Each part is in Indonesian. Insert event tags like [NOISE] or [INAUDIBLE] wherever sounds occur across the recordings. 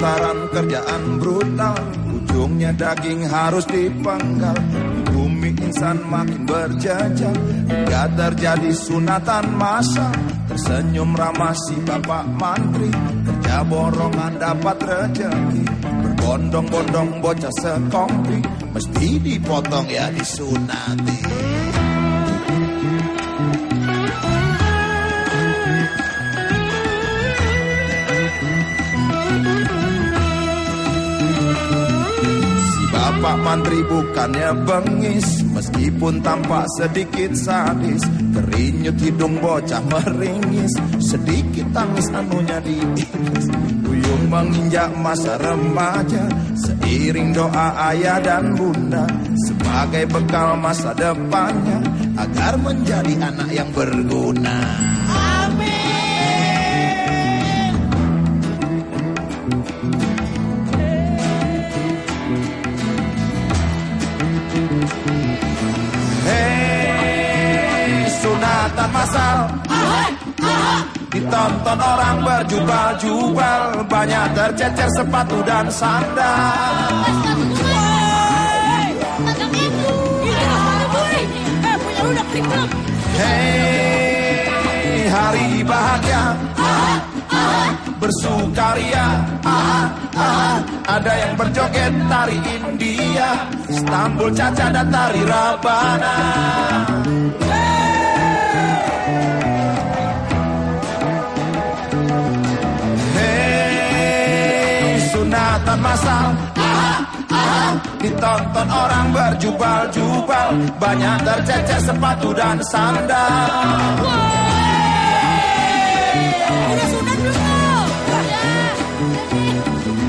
lantaran kerjaan brutal Ujungnya daging harus dipanggal. Bumi insan makin berjajah Hingga terjadi sunatan masa. Tersenyum ramah si bapak mantri Kerja borongan dapat rezeki. Berbondong-bondong bocah sekompi Mesti dipotong ya disunati mantri bukannya bengis. Meskipun tampak sedikit sadis Kerinyut hidung bocah meringis. Sedikit tangis anunya diiris. Duyung menginjak masa remaja. Seiring doa ayah dan bunda Sebagai bekal masa depannya Agar menjadi anak yang berguna Ditonton orang berjubal-jubal Banyak tercecer sepatu dan sandal. Hei, hari bahagia. Bersukaria Ada yang berjoget tari India. Stambul Caca dan tari Rabana sunatan masal. Ah, ah, Ditonton orang berjubal-jubal. Banyak tercecer sepatu dan sandal.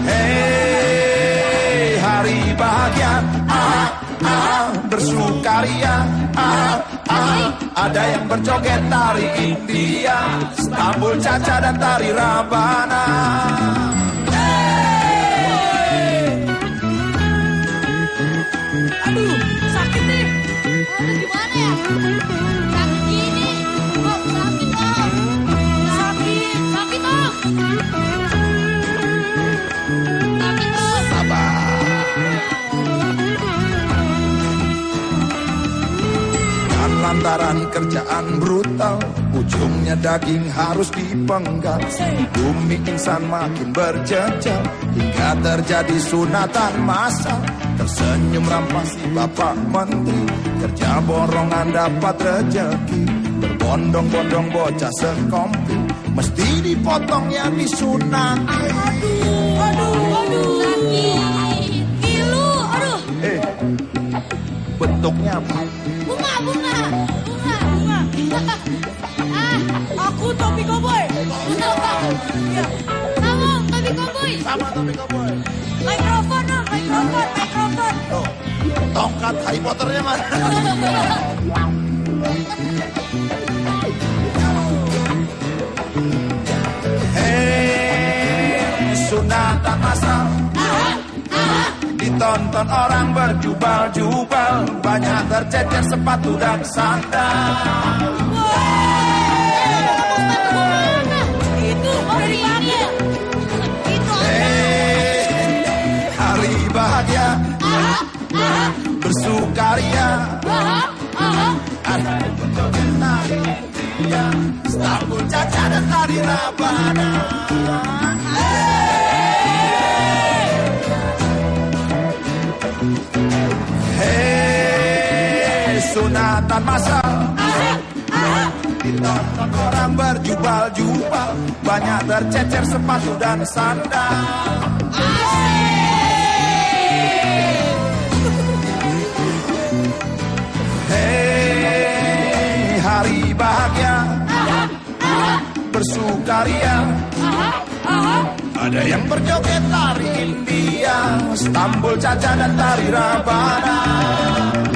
Hei, hari bahagia. Ah, ah, Bersukaria ah, ah, Ada yang berjoget tari India. Stambul Caca dan tari Rabana lantaran kerjaan brutal Ujungnya daging harus dipenggal. Bumi insan makin berjejal Hingga terjadi sunatan massal Tersenyum rampas si bapak menteri Kerja borongan dapat rezeki Berbondong-bondong bocah sekompi Mesti dipotong ya disunat Aduh, aduh. Sakit. Ngilu, aduh. Eh, bentuknya apa? Bunga, bunga. Bunga, bunga. Ah, aku topi koboi. Iya. Kamu topi koboi. Sama tapi koboi Mikrofon, Om. Mikrofon, mikrofon. Tuh, tongkat Harry Potternya mana? [LAUGHS] Ditonton orang berjubal-jubal Banyak tercecer sepatu dan sandal. Itu. Hei, hari bahagia. Bersukaria. Ada Stambul Caca dan tari Rabana sunatan masal Ditonton orang berjubal-jubal Banyak tercecer sepatu dan sandal. Hei hari bahagia. Bersukaria Ada yang berjoget tari India Stambul Caca dan tari Rabana